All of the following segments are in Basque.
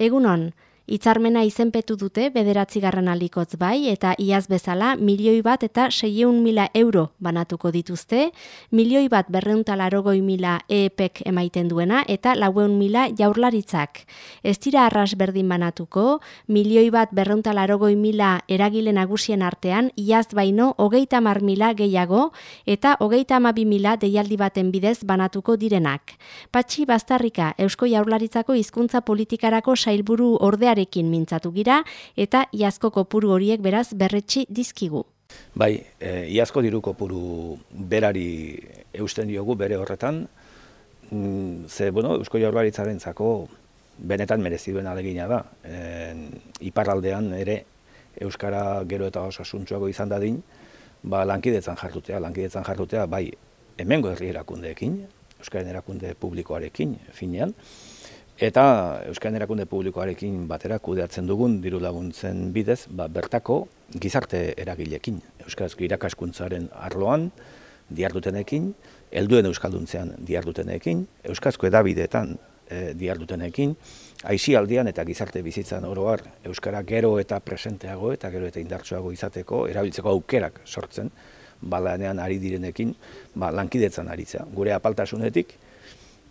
Egunon, Itzarmena izenpetu dute bederatzigarren alikotz bai eta iaz bezala milioi bat eta seieun mila euro banatuko dituzte, milioi bat berreuntalarogoi mila EEPek emaiten duena eta laueun mila jaurlaritzak. Ez dira arras berdin banatuko, milioi bat berreuntalarogoi mila eragile nagusien artean iaz baino hogeita mar mila gehiago eta hogeita amabi mila deialdi baten bidez banatuko direnak. Patxi Bastarrika, Eusko Jaurlaritzako hizkuntza politikarako sailburu ordeare ekin mintzatu gira eta iazko kopuru horiek beraz berretxi dizkigu. Bai, e, iazko diru kopuru berari eusten diogu bere horretan, mm, ze, bueno, Eusko Jaurlaritzaren zako benetan merezi duen alegina da. E, iparraldean ere Euskara gero eta oso asuntzuago izan dadin, ba, lankidetzan jartutea, lankidetzan jartutea, bai, hemengo herri erakundeekin, Euskaren erakunde publikoarekin, finean, Eta Euskal Erakunde Publikoarekin batera kudeatzen dugun diru laguntzen bidez, ba, bertako gizarte eragilekin, Euskarazko irakaskuntzaren arloan, diardutenekin, helduen Euskalduntzean diardutenekin, Euskarazko edabideetan e, diardutenekin, aizialdian eta gizarte bizitzan oroar Euskara gero eta presenteago eta gero eta indartsuago izateko, erabiltzeko aukerak sortzen, balanean ari direnekin, ba, lankidetzan aritzea. Gure apaltasunetik,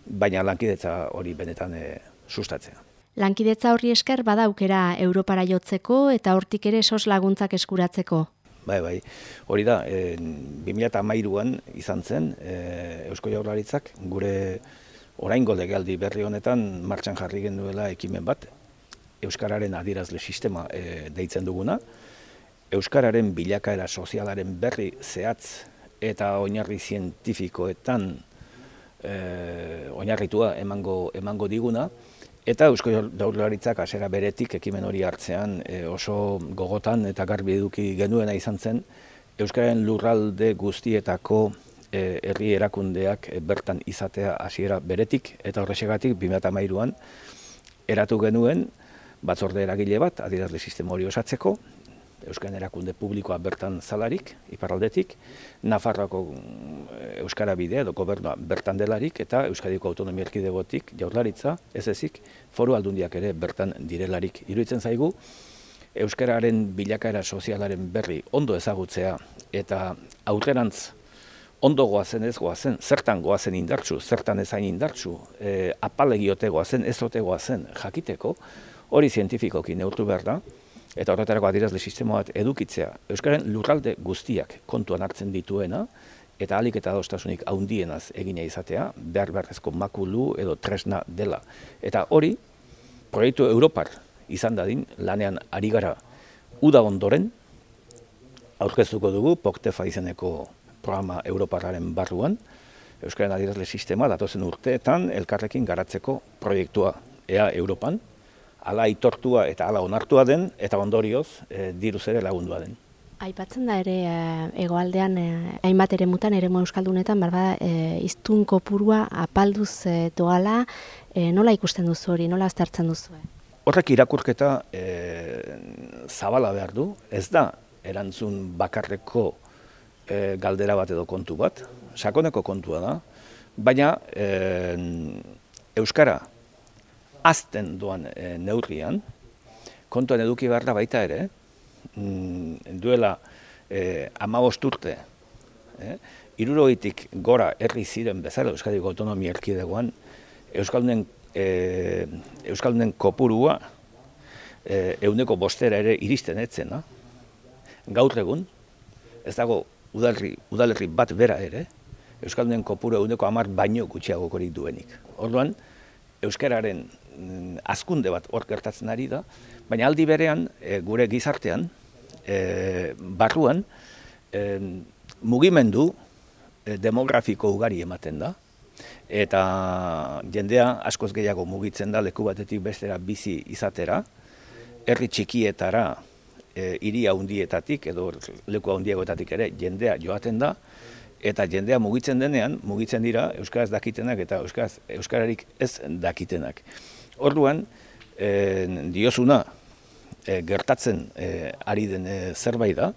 baina lankidetza hori benetan e, sustatzea. Lankidetza horri esker badaukera Europara jotzeko eta hortik ere sos laguntzak eskuratzeko. Bai, bai. Hori da, e, 2013an izan zen e, Eusko Jaurlaritzak gure oraingo legaldi berri honetan martxan jarri genuela ekimen bat euskararen adirazle sistema e, deitzen duguna. Euskararen bilakaera sozialaren berri zehatz eta oinarri zientifikoetan e, oinarritua emango, emango diguna, eta Eusko Jaurlaritzak hasera beretik ekimen hori hartzean e, oso gogotan eta garbi eduki genuena izan zen, Euskararen lurralde guztietako e, herri erakundeak bertan izatea hasiera beretik, eta horrexegatik 2013an eratu genuen batzorde eragile bat, adirazle sistema hori osatzeko, Euskaren erakunde publikoa bertan zalarik, iparraldetik, Nafarroako eh, Euskara bidea edo gobernua bertan delarik, eta Euskadiko autonomia erkidegotik jaurlaritza, ez ezik, foru aldundiak ere bertan direlarik. Iruitzen zaigu, Euskararen bilakaera sozialaren berri ondo ezagutzea, eta aurrerantz ondo goazen ez goazen, zertan goazen indartsu, zertan ezain indartsu, e, apalegiote goazen, ez ote goazen, jakiteko, hori zientifikoki neurtu behar da, eta horretarako adirazle sistema bat edukitzea. Euskaren lurralde guztiak kontuan hartzen dituena, eta alik eta adostasunik haundienaz egina izatea, behar beharrezko makulu edo tresna dela. Eta hori, proiektu Europar izan dadin, lanean ari gara uda ondoren, aurkeztuko dugu, Poktefa izeneko programa Europarraren barruan, Euskaren adirazle sistema datozen urteetan elkarrekin garatzeko proiektua ea Europan, ala aitortua eta ala onartua den, eta ondorioz e, diruz ere lagundua den. Aipatzen da ere e, egoaldean e, hainbat ere mutan ere euskaldunetan barba e, iztun kopurua apalduz e, doala e, nola ikusten duzu hori, nola aztertzen duzu? Horrek irakurketa e, zabala behar du, ez da erantzun bakarreko e, galdera bat edo kontu bat, sakoneko kontua da, baina e, Euskara azten doan e, neurrian, kontuan eduki behar da baita ere, mm, duela e, amabost urte, e, iruroitik gora herri ziren bezala Euskadiko Autonomia Erkidegoan, Euskaldunen, e, Euskaldunen kopurua e, euneko bostera ere iristen etzen, gaur egun, ez dago udalerri, udalerri bat bera ere, Euskaldunen kopuru euneko amar baino gutxiagokorik duenik. Orduan, Euskararen azkunde bat hor gertatzen ari da, baina aldi berean e, gure gizartean, e, barruan, e, mugimendu demografiko ugari ematen da, eta jendea askoz gehiago mugitzen da leku batetik bestera bizi izatera, herri txikietara, e, iria hundietatik edo leku handiagoetatik ere jendea joaten da, eta jendea mugitzen denean, mugitzen dira Euskaraz dakitenak eta Euskaraz, Euskararik ez dakitenak. Orduan, e, diozuna e, gertatzen e, ari den e, zerbait da,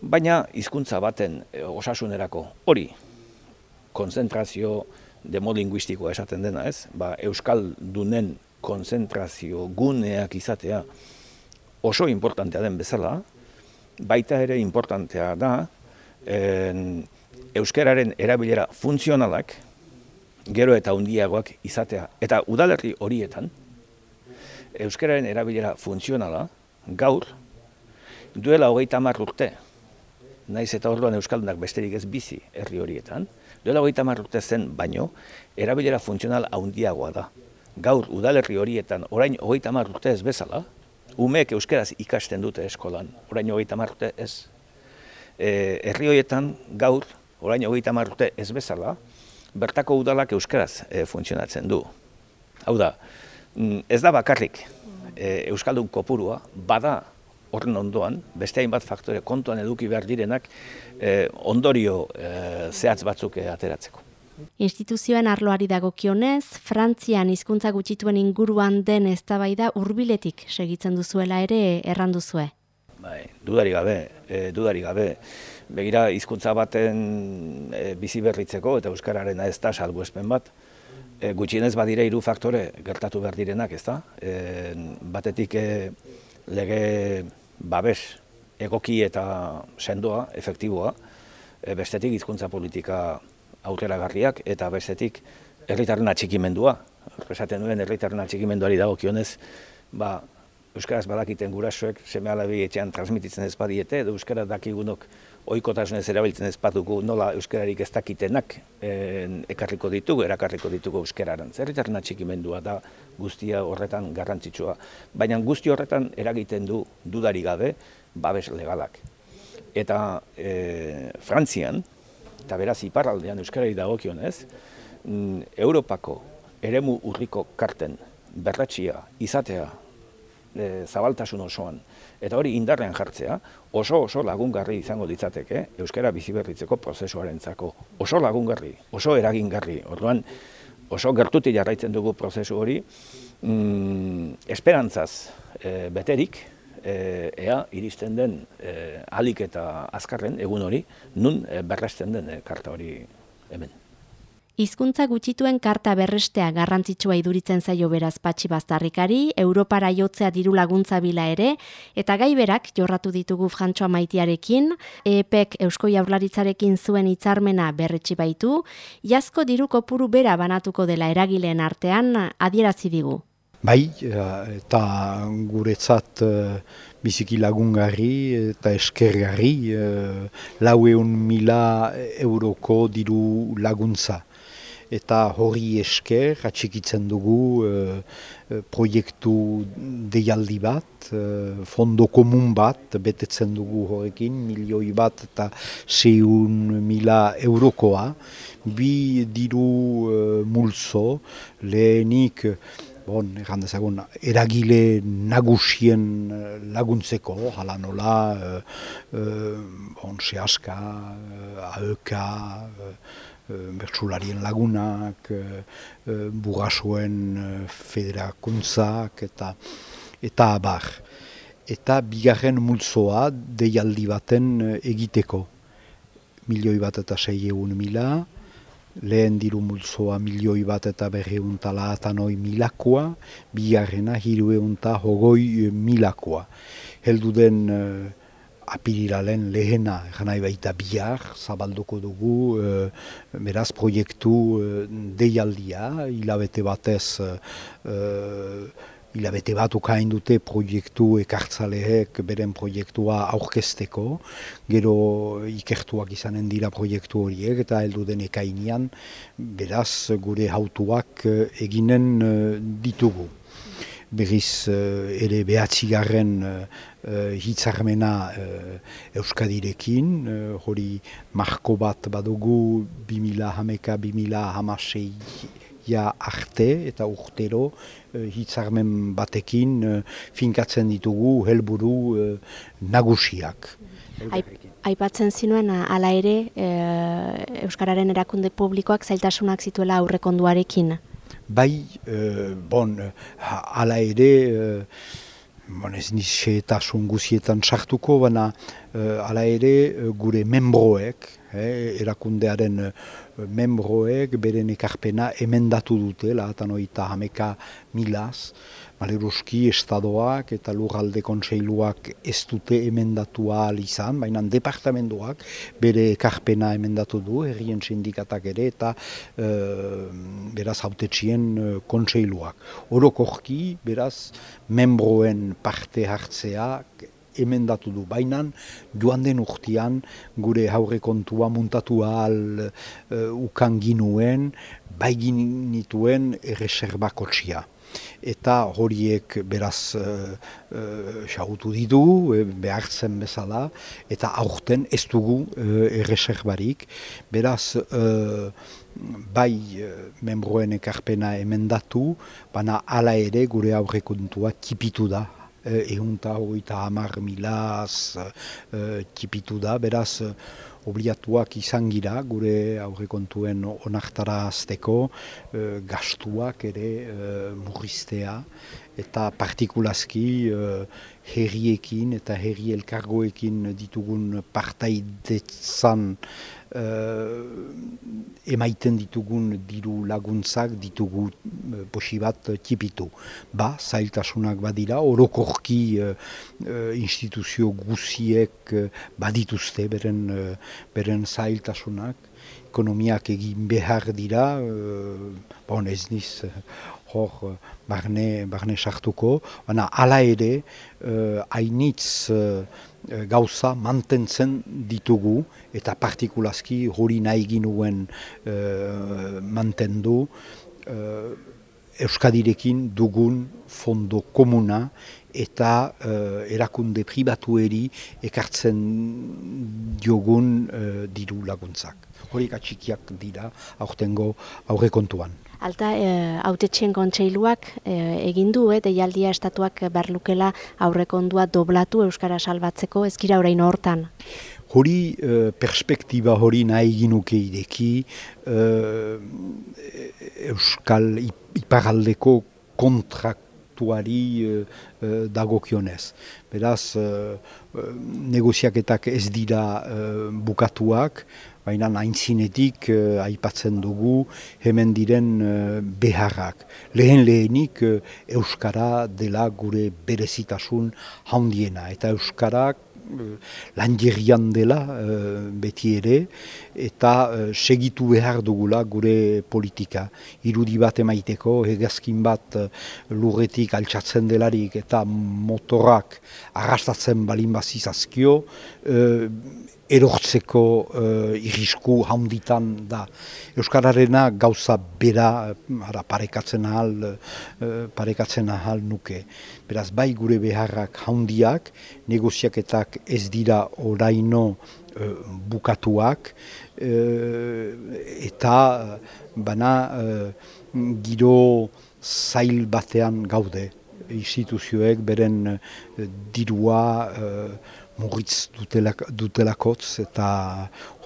baina hizkuntza baten e, osasunerako hori konzentrazio demolinguistikoa esaten dena, ez? Ba, Euskal dunen konzentrazio guneak izatea oso importantea den bezala, baita ere importantea da en, euskararen erabilera funtzionalak gero eta hundiagoak izatea. Eta udalerri horietan, euskararen erabilera funtzionala gaur duela hogeita hamar urte, naiz eta orduan euskaldunak besterik ez bizi herri horietan, duela hogeita hamar urte zen baino, erabilera funtzional handiagoa da. Gaur udalerri horietan orain hogeita hamar urte ez bezala, umeek euskaraz ikasten dute eskolan, orain hogeita hamar urte ez. E, herri horietan gaur, orain hogeita hamar urte ez bezala, bertako udalak euskaraz e, funtzionatzen du. Hau da, mm, ez da bakarrik e, euskaldun kopurua, bada horren ondoan, beste hainbat faktore kontuan eduki behar direnak e, ondorio e, zehatz batzuk ateratzeko. Instituzioen arloari dagokionez, Frantzian hizkuntza gutxituen inguruan den eztabaida hurbiletik segitzen duzuela ere erranduzue. Bai, dudari gabe, e, dudari gabe. Begira hizkuntza baten e, bizi berritzeko eta euskararen ez da salbuespen bat. E, gutxienez badire hiru faktore gertatu behar direnak, ez da? E, batetik e, lege babes egoki eta sendoa, efektiboa, e, bestetik hizkuntza politika aurreragarriak eta bestetik herritarren atxikimendua. Esaten duen herritarren atxikimenduari dagokionez, ba, Euskaraz badakiten gurasoek seme alabi etxean transmititzen ez badiete, edo Euskara dakigunok oikotasunez erabiltzen ez badugu nola Euskararik ez dakitenak ekarriko ditugu, erakarriko ditugu Euskararen. Zerritarren atxikimendua da guztia horretan garrantzitsua. Baina guzti horretan eragiten du dudari gabe babes legalak. Eta e, Frantzian, eta beraz iparraldean Euskarari dagokionez, mm, Europako eremu urriko karten berratxia izatea e, zabaltasun osoan, eta hori indarrean jartzea, oso oso lagungarri izango ditzateke Euskara biziberritzeko prozesuarentzako. Oso lagungarri, oso eragingarri, orduan oso gertuti jarraitzen dugu prozesu hori, mm, esperantzaz e, beterik, e, ea iristen den e, alik eta azkarren egun hori, nun e, berresten den e, karta hori hemen. Hizkuntza gutxituen karta berrestea garrantzitsua iduritzen zaio beraz patxi baztarrikari, Europara jotzea diru laguntza bila ere, eta gai berak jorratu ditugu Frantsoa maitiarekin, EPEK Eusko Jaurlaritzarekin zuen hitzarmena berretsi baitu, jazko diru kopuru bera banatuko dela eragileen artean adierazi digu. Bai, eta guretzat eh, biziki lagungarri eta eskergarri, eh, laueun mila euroko diru laguntza eta hori esker atxikitzen dugu e, proiektu deialdi bat, e, fondo komun bat, betetzen dugu horrekin, milioi bat eta seiun mila eurokoa. Bi diru e, mulzo, lehenik, bon, dezagun, eragile nagusien laguntzeko, hala nola, e, bon, sehaska, aöka, Eh, bertsularien lagunak, e, bugasuen federakuntzak eta eta abar. Eta bigarren multzoa deialdi baten egiteko. Milioi bat eta sei egun mila, lehen diru multzoa milioi bat eta berri untala atanoi milakoa, bigarrena hiru egun hogoi milakoa. Heldu den apirilalen lehena, janai baita bihar, zabalduko dugu, e, beraz proiektu e, deialdia, hilabete batez, e, hilabete bat ukain dute proiektu ekartzaleek beren proiektua aurkezteko, gero ikertuak izanen dira proiektu horiek, eta heldu den ekainean, beraz gure hautuak eginen ditugu berriz uh, ere behatzigarren uh, hitzarmena uh, Euskadirekin, uh, hori marko bat badugu 2000 hameka, 2000 hamasei ja arte eta urtero uh, hitzarmen batekin uh, finkatzen ditugu helburu uh, nagusiak. Aipatzen zinuen, ala ere, Euskararen erakunde publikoak zailtasunak zituela aurrekonduarekin bai, e, bon, ala ere, e, bon, ez nizxe eta sartuko, baina e, ala ere gure membroek, erakundearen membroek beren ekarpena emendatu dute, lahatan oita hameka milaz, Maleruski estadoak eta lurralde kontseiluak ez dute emendatu ahal izan, baina departamentuak bere ekarpena emendatu du, herrien sindikatak ere eta e, beraz hautetxien e, kontseiluak. Orokorki, beraz, membroen parte hartzeak emendatu du. Baina joan den urtean gure haure kontua muntatu ahal uh, ukan baigin nituen erreserbakotxia. Eta horiek beraz uh, uh, ditu, behartzen bezala, eta aurten ez dugu erreserbarik. Beraz, bai membroen ekarpena emendatu, baina hala ere gure aurrekontua tipitu da ehunta hogeita hamar milaz e, tipitu da, beraz obliatuak izan gira gure aurrekontuen onartara azteko e, gastuak ere e, murriztea eta partikulazki e, herriekin eta herri elkargoekin ditugun partaidetzan emaiten ditugun diru laguntzak ditugu uh, posi bat tipitu. Ba, zailtasunak badira, orokorki uh, instituzio guziek uh, badituzte beren, uh, beren zailtasunak, ekonomiak egin behar dira, uh, bon ez niz, hor barne, barne sartuko, baina ala ere, uh, hainitz E, gauza mantentzen ditugu eta partikulazki hori nahi ginuen mantendu Euskadirekin dugun fondo komuna eta e, erakunde pribatueri ekartzen diogun e, diru laguntzak. Horik atxikiak dira aurtengo aurrekontuan. Alta, e, kontseiluak e, egin du, e, deialdia estatuak berlukela aurrekondua doblatu Euskara salbatzeko, ezkira orain hortan? Hori e, perspektiba hori nahi ginuke ideki Euskal iparaldeko kontraktuari e, dagokionez. Beraz, negoziaketak ez dira bukatuak, baina aintzinetik uh, aipatzen dugu hemen diren uh, beharrak. Lehen lehenik uh, Euskara dela gure berezitasun handiena eta Euskarak lanjerian dela beti ere eta segitu behar dugula gure politika. Irudi bat emaiteko, hegazkin bat lurretik altxatzen delarik eta motorak arrastatzen balin bazizazkio, erortzeko uh, irisku handitan da. Euskararena gauza bera ara, parekatzen, ahal, uh, parekatzen ahal nuke. Beraz, bai gure beharrak handiak, negoziaketak ez dira oraino bukatuak, eta bana giro zail batean gaude. Instituzioek beren dirua murritz dutelak, dutelakotz eta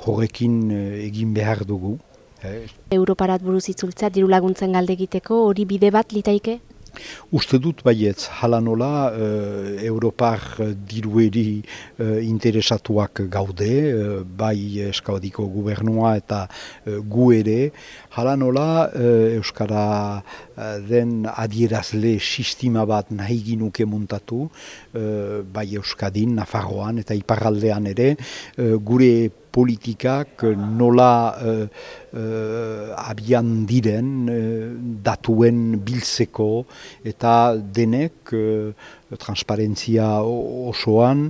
horrekin eh, egin behar dugu. Eh. Europarat buruz itzultza, diru laguntzen galde egiteko, hori bide bat litaike? Uste dut baietz, hala nola, uh, Europar dirueri uh, interesatuak gaude, uh, bai eskaudiko gubernua eta uh, gu ere, hala nola, Euskara den adierazle sistema bat nahi ginuke muntatu, bai Euskadin, Nafarroan eta Iparraldean ere, gure politikak nola uh, uh, abian diren uh, datuen biltzeko eta denek transparentzia osoan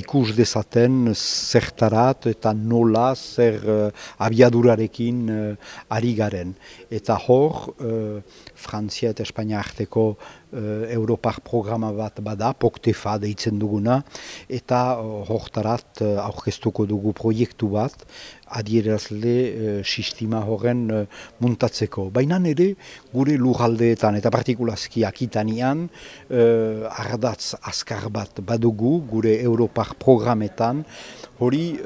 ikus dezaten zertarat eta nola zer abiadurarekin ari garen. Eta hor, Frantzia eta Espainia arteko uh, Europar programa bat bada, POKTEFA deitzen duguna, eta uh, hortarat uh, aurkeztuko dugu proiektu bat, adierazle uh, sistema horren uh, muntatzeko. Baina ere, gure lujaldeetan eta partikulazki akitanian, uh, ardatz azkar bat badugu, gure Europar programetan, hori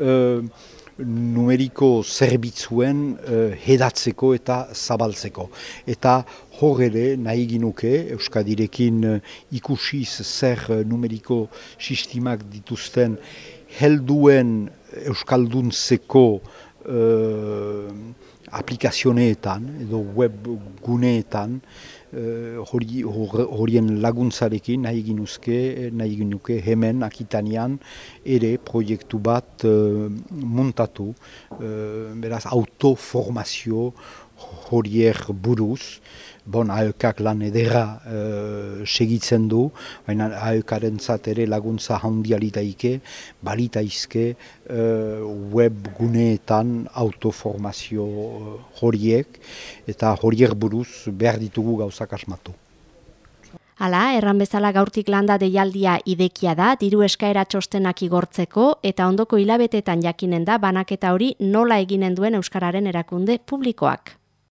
numeriko zerbitzuen uh, hedatzeko eta zabaltzeko. Eta hor ere nahi ginuke Euskadirekin uh, ikusiz zer numeriko sistemak dituzten helduen Euskalduntzeko uh, aplikazioneetan edo web guneetan hori, horien laguntzarekin nahi ginuzke, nahi ginuke hemen akitanean ere proiektu bat uh, muntatu, beraz autoformazio horiek buruz, bon, aekak lan edera uh, segitzen du, baina aekaren ere laguntza handialitaike, balitaizke uh, web guneetan autoformazio horiek, eta horiek buruz behar ditugu gauzak asmatu. Hala, erran bezala gaurtik landa deialdia idekia da, diru eskaera txostenak igortzeko, eta ondoko hilabetetan jakinen da banaketa hori nola eginen duen Euskararen erakunde publikoak.